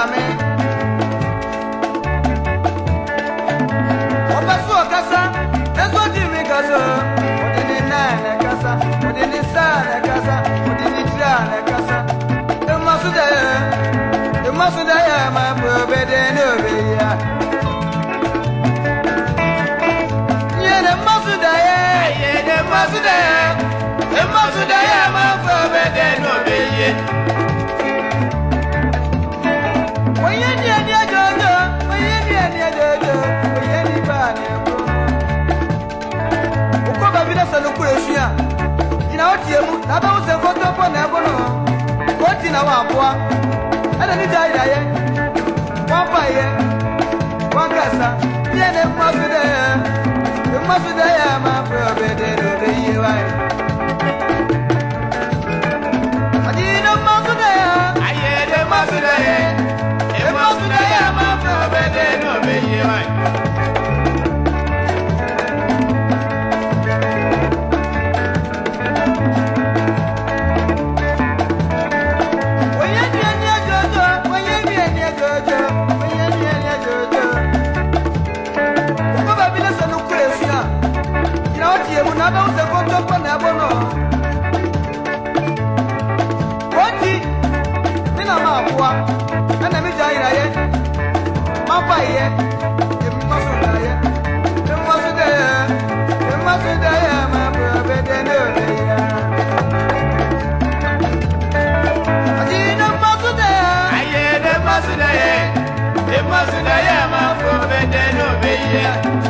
nyame ɔpɛ sɛ ɔkasa me kasa yɛ ma pɛ ɔbɛdɛ ne ɔbɛyia yɛ dɛ ma yɛ yɛ dɛ ma so dɛ yɛ ma pɛ ɔbɛdɛ ne ɔbɛyia abe wusɛ nkotopo na ɛbono koti na wɔ aboa ɛna ne gya yira yɛ wɔmpa yɛ wɔnkasa yɛ ne mma so dɛ yɛ mma so dɛ yɛ bayẹ èmi má sùn láyẹ èmi má sùn dẹyẹ èmi má sùn dẹyẹ má bọ̀ ọbẹ̀ dẹ́nu òde yẹ. àti iná má sùn dẹyẹ. ayé iná